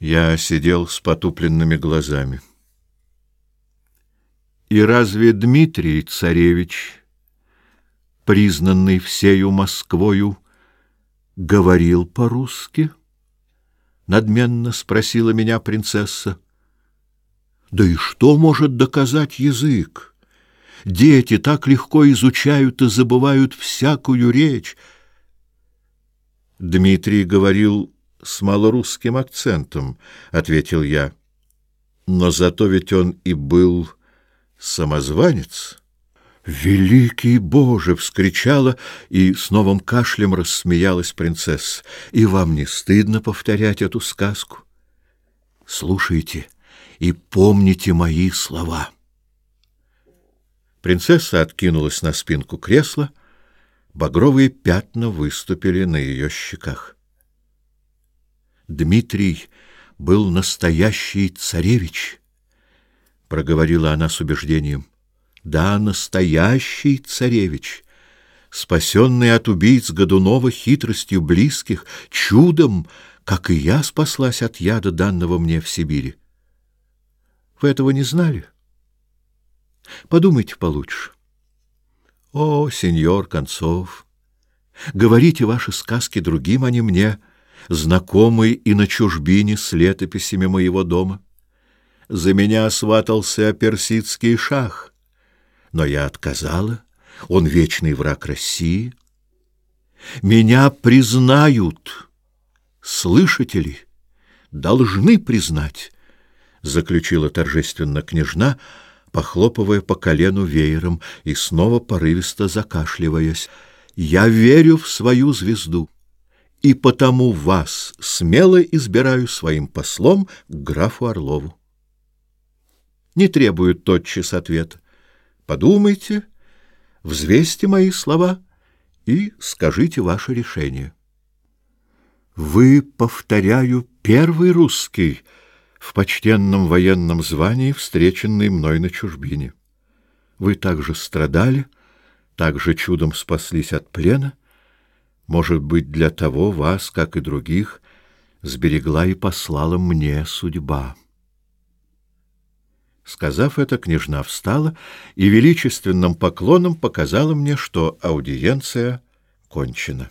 Я сидел с потупленными глазами. И разве Дмитрий Царевич, признанный всею Москвою, говорил по-русски? Надменно спросила меня принцесса. Да и что может доказать язык? Дети так легко изучают и забывают всякую речь. Дмитрий говорил с малорусским акцентом, — ответил я. Но зато ведь он и был самозванец. «Великий Боже!» — вскричала и с новым кашлем рассмеялась принцесса. «И вам не стыдно повторять эту сказку? Слушайте и помните мои слова». Принцесса откинулась на спинку кресла, багровые пятна выступили на ее щеках. Дмитрий был настоящий царевич, проговорила она с убеждением. Да, настоящий царевич, спасенный от убийц Годунова хитростью близких, чудом, как и я спаслась от яда данного мне в Сибири. Вы этого не знали? Подумайте получше. О, сеньор Концов, говорите ваши сказки другим, а не мне знакомый и на чужбине с летописями моего дома. За меня сватался персидский шах, но я отказала, он вечный враг России. Меня признают, слышите ли, должны признать, заключила торжественно княжна, похлопывая по колену веером и снова порывисто закашливаясь. «Я верю в свою звезду» и потому вас смело избираю своим послом к графу Орлову. Не требую тотчас ответа. Подумайте, взвесьте мои слова и скажите ваше решение. Вы, повторяю, первый русский в почтенном военном звании, встреченный мной на чужбине. Вы также страдали, также чудом спаслись от плена — может быть, для того вас, как и других, сберегла и послала мне судьба. Сказав это, княжна встала и величественным поклоном показала мне, что аудиенция кончена.